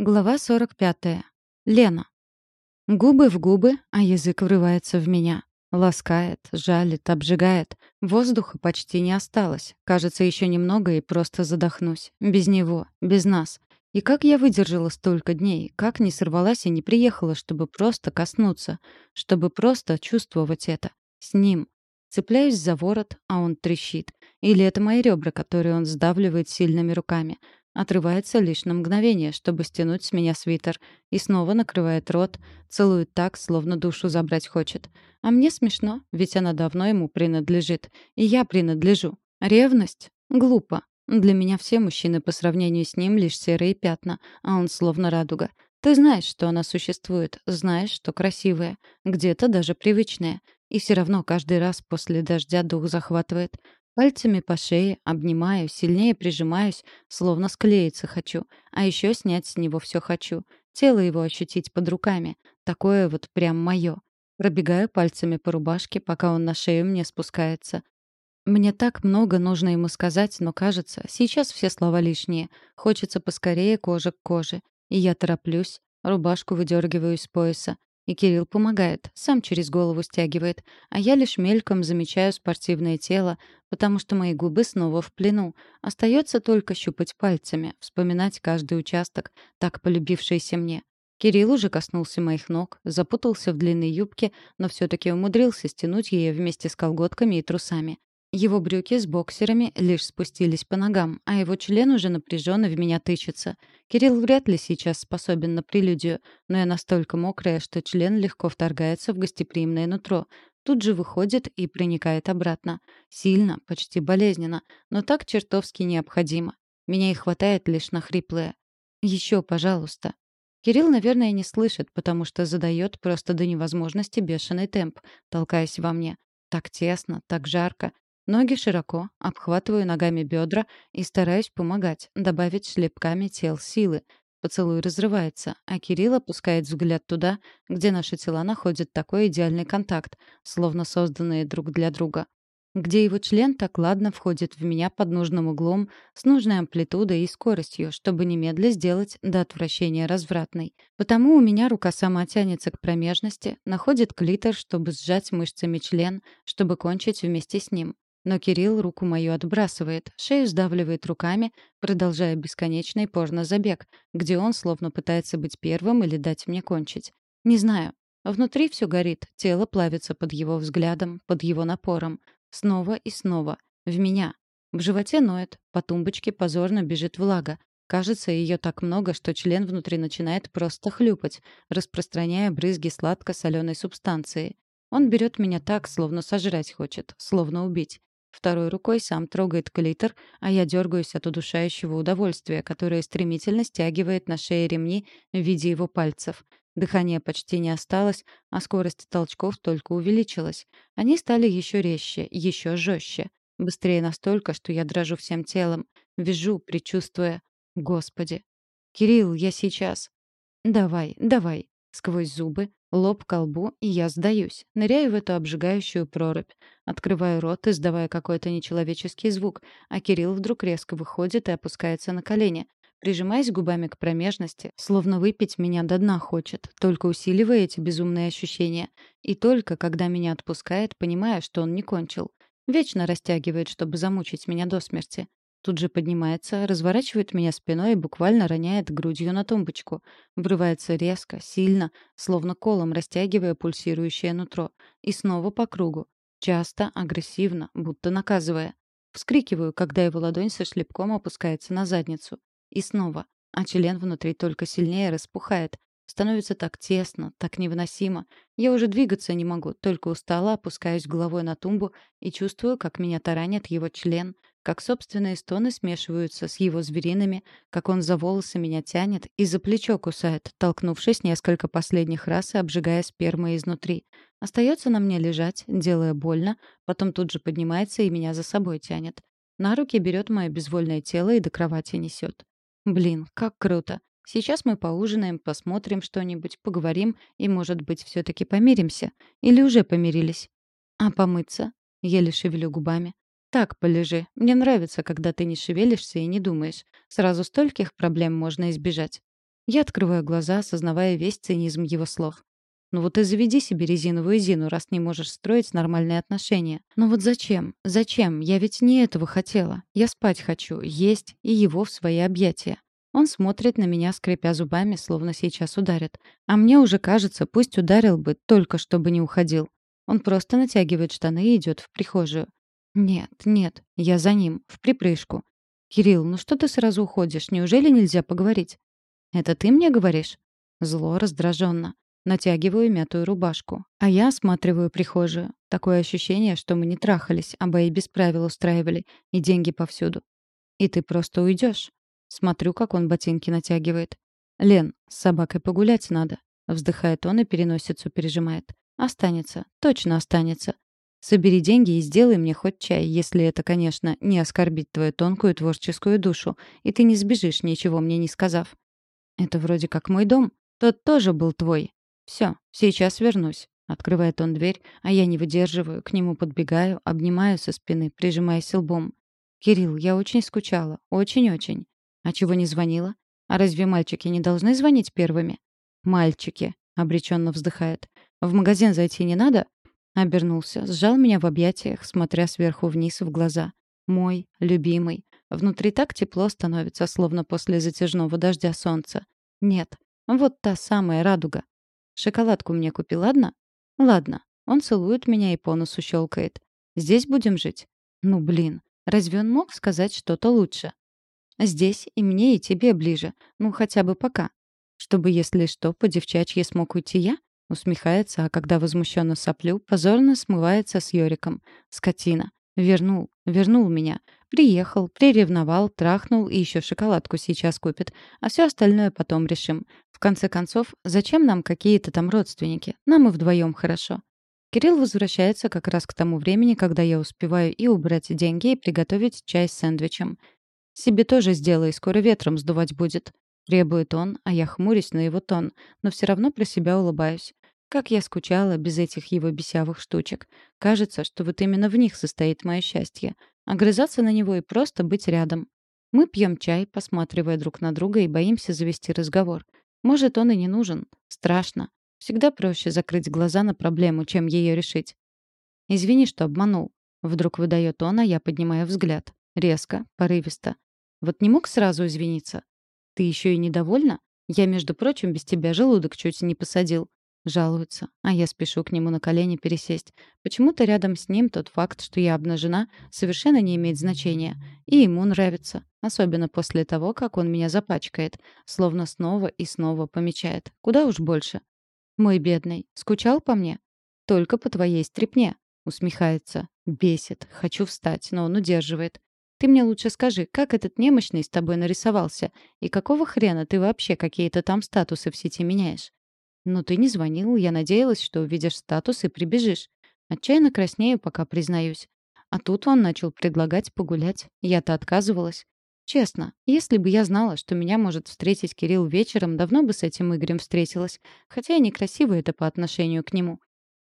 Глава 45. Лена. Губы в губы, а язык врывается в меня. Ласкает, жалит, обжигает. Воздуха почти не осталось. Кажется, еще немного и просто задохнусь. Без него, без нас. И как я выдержала столько дней, как не сорвалась и не приехала, чтобы просто коснуться, чтобы просто чувствовать это. С ним. Цепляюсь за ворот, а он трещит. Или это мои ребра, которые он сдавливает сильными руками. Отрывается лишь на мгновение, чтобы стянуть с меня свитер, и снова накрывает рот, целует так, словно душу забрать хочет. А мне смешно, ведь она давно ему принадлежит, и я принадлежу. Ревность? Глупо. Для меня все мужчины по сравнению с ним лишь серые пятна, а он словно радуга. Ты знаешь, что она существует, знаешь, что красивая, где-то даже привычная. И все равно каждый раз после дождя дух захватывает. Пальцами по шее, обнимаю, сильнее прижимаюсь, словно склеиться хочу. А еще снять с него все хочу. Тело его ощутить под руками. Такое вот прям мое. Пробегаю пальцами по рубашке, пока он на шею мне спускается. Мне так много нужно ему сказать, но кажется, сейчас все слова лишние. Хочется поскорее кожа к коже. И я тороплюсь, рубашку выдергиваю из пояса. И Кирилл помогает, сам через голову стягивает, а я лишь мельком замечаю спортивное тело, потому что мои губы снова в плену. Остается только щупать пальцами, вспоминать каждый участок, так полюбившийся мне. Кирилл уже коснулся моих ног, запутался в длинной юбке, но все таки умудрился стянуть ее вместе с колготками и трусами. Его брюки с боксерами лишь спустились по ногам, а его член уже напряженно в меня тычется. Кирилл вряд ли сейчас способен на прелюдию, но я настолько мокрая, что член легко вторгается в гостеприимное нутро. Тут же выходит и проникает обратно. Сильно, почти болезненно, но так чертовски необходимо. Меня и хватает лишь на хриплое. Еще, пожалуйста. Кирилл, наверное, не слышит, потому что задает просто до невозможности бешеный темп, толкаясь во мне. Так тесно, так жарко. Ноги широко, обхватываю ногами бедра и стараюсь помогать, добавить шлепками тел силы. Поцелуй разрывается, а Кирилл опускает взгляд туда, где наши тела находят такой идеальный контакт, словно созданные друг для друга. Где его член так ладно входит в меня под нужным углом, с нужной амплитудой и скоростью, чтобы немедля сделать до отвращения развратной. Потому у меня рука сама тянется к промежности, находит клитор, чтобы сжать мышцами член, чтобы кончить вместе с ним. Но Кирилл руку мою отбрасывает, шею сдавливает руками, продолжая бесконечный порно-забег, где он словно пытается быть первым или дать мне кончить. Не знаю. Внутри все горит, тело плавится под его взглядом, под его напором. Снова и снова. В меня. В животе ноет, по тумбочке позорно бежит влага. Кажется, ее так много, что член внутри начинает просто хлюпать, распространяя брызги сладко-соленой субстанции. Он берет меня так, словно сожрать хочет, словно убить. Второй рукой сам трогает клитор, а я дергаюсь от удушающего удовольствия, которое стремительно стягивает на шее ремни в виде его пальцев. Дыхания почти не осталось, а скорость толчков только увеличилась. Они стали еще резче, еще жестче. Быстрее настолько, что я дрожу всем телом. Вижу, предчувствуя. Господи. «Кирилл, я сейчас». «Давай, давай». Сквозь зубы, Лоб к лбу, и я сдаюсь. Ныряю в эту обжигающую прорубь. Открываю рот, издавая какой-то нечеловеческий звук, а Кирилл вдруг резко выходит и опускается на колени. Прижимаясь губами к промежности, словно выпить меня до дна хочет, только усиливая эти безумные ощущения. И только, когда меня отпускает, понимая, что он не кончил. Вечно растягивает, чтобы замучить меня до смерти. Тут же поднимается, разворачивает меня спиной и буквально роняет грудью на тумбочку. Врывается резко, сильно, словно колом растягивая пульсирующее нутро. И снова по кругу. Часто, агрессивно, будто наказывая. Вскрикиваю, когда его ладонь со шлепком опускается на задницу. И снова. А член внутри только сильнее распухает. Становится так тесно, так невыносимо. Я уже двигаться не могу, только устала, опускаюсь головой на тумбу и чувствую, как меня таранит его член, как собственные стоны смешиваются с его звериными, как он за волосы меня тянет и за плечо кусает, толкнувшись несколько последних раз и обжигая спермой изнутри. Остается на мне лежать, делая больно, потом тут же поднимается и меня за собой тянет. На руки берет мое безвольное тело и до кровати несет. Блин, как круто. Сейчас мы поужинаем, посмотрим что-нибудь, поговорим и, может быть, все таки помиримся. Или уже помирились. А помыться? Еле шевелю губами. Так, полежи. Мне нравится, когда ты не шевелишься и не думаешь. Сразу стольких проблем можно избежать. Я открываю глаза, осознавая весь цинизм его слов. Ну вот и заведи себе резиновую Зину, раз не можешь строить нормальные отношения. Ну вот зачем? Зачем? Я ведь не этого хотела. Я спать хочу, есть и его в свои объятия. Он смотрит на меня, скрипя зубами, словно сейчас ударит. А мне уже кажется, пусть ударил бы, только чтобы не уходил. Он просто натягивает штаны и идет в прихожую. Нет, нет, я за ним, в припрыжку. «Кирилл, ну что ты сразу уходишь? Неужели нельзя поговорить?» «Это ты мне говоришь?» Зло, раздраженно. Натягиваю мятую рубашку. А я осматриваю прихожую. Такое ощущение, что мы не трахались, а бои без правил устраивали. И деньги повсюду. И ты просто уйдешь. Смотрю, как он ботинки натягивает. «Лен, с собакой погулять надо». Вздыхает он и переносицу пережимает. «Останется. Точно останется. Собери деньги и сделай мне хоть чай, если это, конечно, не оскорбит твою тонкую творческую душу, и ты не сбежишь, ничего мне не сказав. Это вроде как мой дом. Тот тоже был твой. Все, сейчас вернусь. Открывает он дверь, а я не выдерживаю, к нему подбегаю, обнимаю со спины, прижимаясь лбом. «Кирилл, я очень скучала. Очень-очень. А чего не звонила? А разве мальчики не должны звонить первыми?» «Мальчики», — обреченно вздыхает. «В магазин зайти не надо?» Обернулся, сжал меня в объятиях, смотря сверху вниз в глаза. «Мой, любимый. Внутри так тепло становится, словно после затяжного дождя солнца. Нет, вот та самая радуга. Шоколадку мне купи, ладно? Ладно. Он целует меня и по носу щелкает. Здесь будем жить? Ну, блин. Разве он мог сказать что-то лучше? Здесь и мне, и тебе ближе. Ну, хотя бы пока. Чтобы, если что, по девчачье смог уйти я? Усмехается, а когда возмущенно соплю, позорно смывается с Йориком. Скотина. Вернул. Вернул меня. Приехал, приревновал, трахнул и еще шоколадку сейчас купит. А все остальное потом решим. В конце концов, зачем нам какие-то там родственники? Нам и вдвоем хорошо. Кирилл возвращается как раз к тому времени, когда я успеваю и убрать деньги, и приготовить чай с сэндвичем. «Себе тоже сделай, скоро ветром сдувать будет», — требует он, а я хмурюсь на его тон, но все равно про себя улыбаюсь. Как я скучала без этих его бесявых штучек. Кажется, что вот именно в них состоит мое счастье. Огрызаться на него и просто быть рядом. Мы пьем чай, посматривая друг на друга и боимся завести разговор. Может, он и не нужен. Страшно. Всегда проще закрыть глаза на проблему, чем ее решить. «Извини, что обманул». Вдруг выдает он, а я поднимаю взгляд. Резко, порывисто. «Вот не мог сразу извиниться?» «Ты еще и недовольна? Я, между прочим, без тебя желудок чуть не посадил. Жалуется, а я спешу к нему на колени пересесть. Почему-то рядом с ним тот факт, что я обнажена, совершенно не имеет значения. И ему нравится. Особенно после того, как он меня запачкает. Словно снова и снова помечает. Куда уж больше. «Мой бедный, скучал по мне?» «Только по твоей стрипне», — усмехается. Бесит. Хочу встать, но он удерживает. «Ты мне лучше скажи, как этот немощный с тобой нарисовался? И какого хрена ты вообще какие-то там статусы в сети меняешь?» «Но ты не звонил, я надеялась, что увидишь статус и прибежишь. Отчаянно краснею, пока признаюсь. А тут он начал предлагать погулять. Я-то отказывалась. Честно, если бы я знала, что меня может встретить Кирилл вечером, давно бы с этим Игорем встретилась. Хотя и некрасиво это по отношению к нему.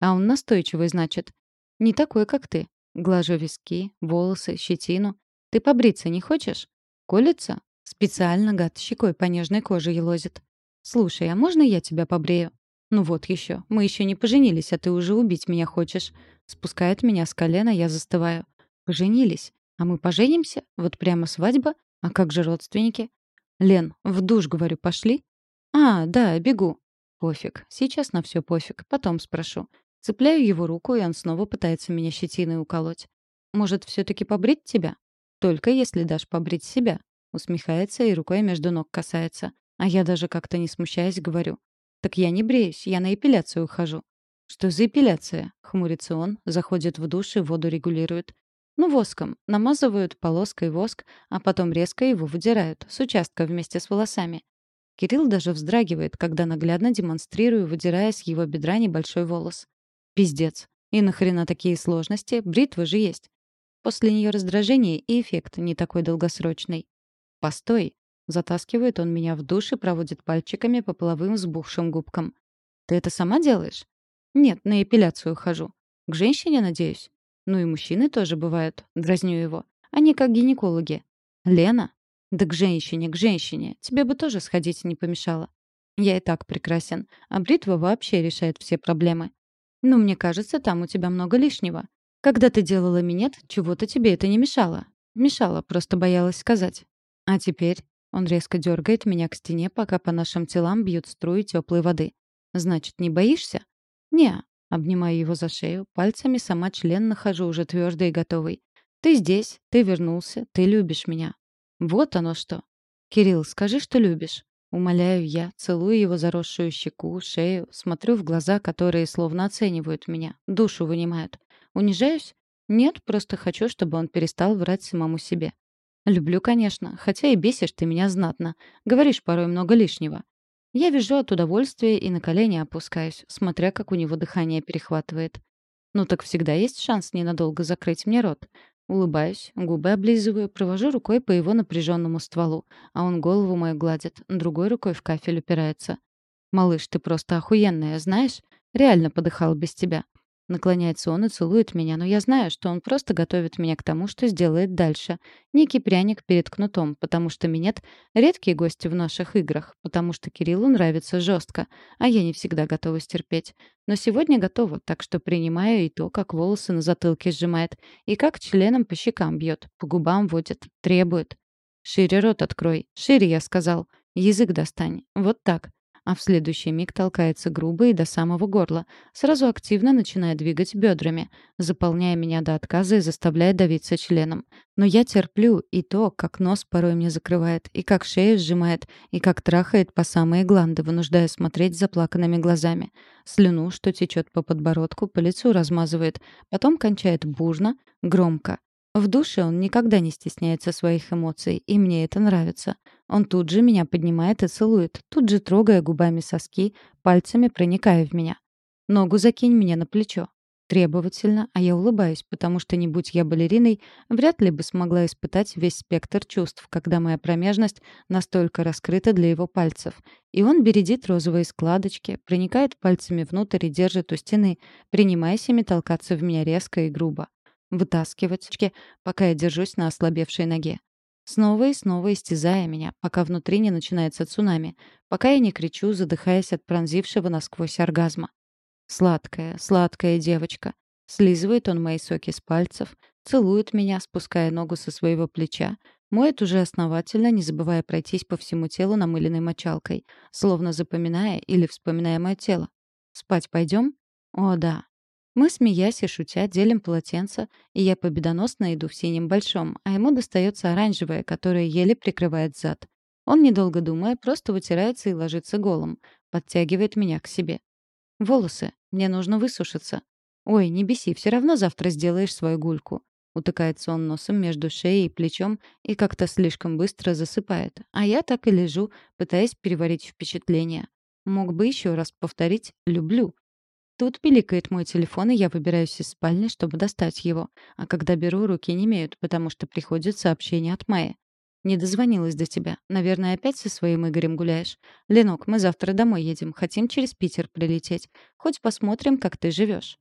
А он настойчивый, значит. Не такой, как ты. Глажу виски, волосы, щетину. Ты побриться не хочешь? Колется? Специально гад щекой по нежной коже елозит. «Слушай, а можно я тебя побрею?» «Ну вот еще. Мы еще не поженились, а ты уже убить меня хочешь». Спускает меня с колена, я застываю. «Поженились? А мы поженимся? Вот прямо свадьба? А как же родственники?» «Лен, в душ, говорю, пошли?» «А, да, бегу». «Пофиг. Сейчас на все пофиг. Потом спрошу». Цепляю его руку, и он снова пытается меня щетиной уколоть. «Может, все-таки побрить тебя?» «Только если дашь побрить себя». Усмехается и рукой между ног касается. А я даже как-то не смущаясь говорю. «Так я не бреюсь, я на эпиляцию ухожу». «Что за эпиляция?» — хмурится он, заходит в душ и воду регулирует. «Ну, воском. Намазывают полоской воск, а потом резко его выдирают, с участка вместе с волосами». Кирилл даже вздрагивает, когда наглядно демонстрирую, выдирая с его бедра небольшой волос. Пиздец. И нахрена такие сложности? Бритва же есть. После нее раздражение и эффект не такой долгосрочный. Постой. Затаскивает он меня в душ и проводит пальчиками по половым взбухшим губкам. «Ты это сама делаешь?» «Нет, на эпиляцию хожу. К женщине, надеюсь?» «Ну и мужчины тоже бывают», — дразню его. «Они как гинекологи». «Лена?» Да к женщине, к женщине. Тебе бы тоже сходить не помешало. Я и так прекрасен. А бритва вообще решает все проблемы. Ну, мне кажется, там у тебя много лишнего. Когда ты делала минет, чего-то тебе это не мешало. Мешало, просто боялась сказать. А теперь он резко дергает меня к стене, пока по нашим телам бьют струи теплой воды. Значит, не боишься? Не. Обнимаю его за шею, пальцами сама член нахожу уже твердый и готовый. Ты здесь, ты вернулся, ты любишь меня. Вот оно что. Кирилл, скажи, что любишь. Умоляю я, целую его заросшую щеку, шею, смотрю в глаза, которые словно оценивают меня, душу вынимают. Унижаюсь? Нет, просто хочу, чтобы он перестал врать самому себе. Люблю, конечно, хотя и бесишь ты меня знатно. Говоришь порой много лишнего. Я вижу от удовольствия и на колени опускаюсь, смотря, как у него дыхание перехватывает. Ну так всегда есть шанс ненадолго закрыть мне рот. Улыбаюсь, губы облизываю, провожу рукой по его напряженному стволу, а он голову мою гладит, другой рукой в кафель упирается. «Малыш, ты просто охуенная, знаешь? Реально подыхал без тебя. Наклоняется он и целует меня, но я знаю, что он просто готовит меня к тому, что сделает дальше. Некий пряник перед кнутом, потому что минет — редкие гости в наших играх, потому что Кириллу нравится жестко, а я не всегда готова стерпеть. Но сегодня готова, так что принимаю и то, как волосы на затылке сжимает, и как членом по щекам бьет, по губам водит, требует. «Шире рот открой, шире, я сказал. Язык достань. Вот так а в следующий миг толкается грубо и до самого горла. Сразу активно начинает двигать бедрами, заполняя меня до отказа и заставляя давиться членом. Но я терплю и то, как нос порой мне закрывает, и как шею сжимает, и как трахает по самые гланды, вынуждая смотреть заплаканными глазами. Слюну, что течет по подбородку, по лицу размазывает, потом кончает бурно, громко. В душе он никогда не стесняется своих эмоций, и мне это нравится. Он тут же меня поднимает и целует, тут же трогая губами соски, пальцами проникая в меня. Ногу закинь мне на плечо. Требовательно, а я улыбаюсь, потому что, не будь я балериной, вряд ли бы смогла испытать весь спектр чувств, когда моя промежность настолько раскрыта для его пальцев. И он бередит розовые складочки, проникает пальцами внутрь и держит у стены, принимаясь ими толкаться в меня резко и грубо вытаскивать, пока я держусь на ослабевшей ноге. Снова и снова истязая меня, пока внутри не начинается цунами, пока я не кричу, задыхаясь от пронзившего насквозь оргазма. Сладкая, сладкая девочка. Слизывает он мои соки с пальцев, целует меня, спуская ногу со своего плеча, моет уже основательно, не забывая пройтись по всему телу намыленной мочалкой, словно запоминая или вспоминая мое тело. «Спать пойдем?» «О, да, мы, смеясь и шутя, делим полотенце, и я победоносно иду в синем большом, а ему достается оранжевое, которое еле прикрывает зад. Он, недолго думая, просто вытирается и ложится голым, подтягивает меня к себе. «Волосы. Мне нужно высушиться». «Ой, не беси, все равно завтра сделаешь свою гульку». Утыкается он носом между шеей и плечом и как-то слишком быстро засыпает. А я так и лежу, пытаясь переварить впечатление. Мог бы еще раз повторить «люблю», Тут пиликает мой телефон, и я выбираюсь из спальни, чтобы достать его. А когда беру, руки не имеют, потому что приходит сообщение от Майи. «Не дозвонилась до тебя. Наверное, опять со своим Игорем гуляешь. Ленок, мы завтра домой едем. Хотим через Питер прилететь. Хоть посмотрим, как ты живешь.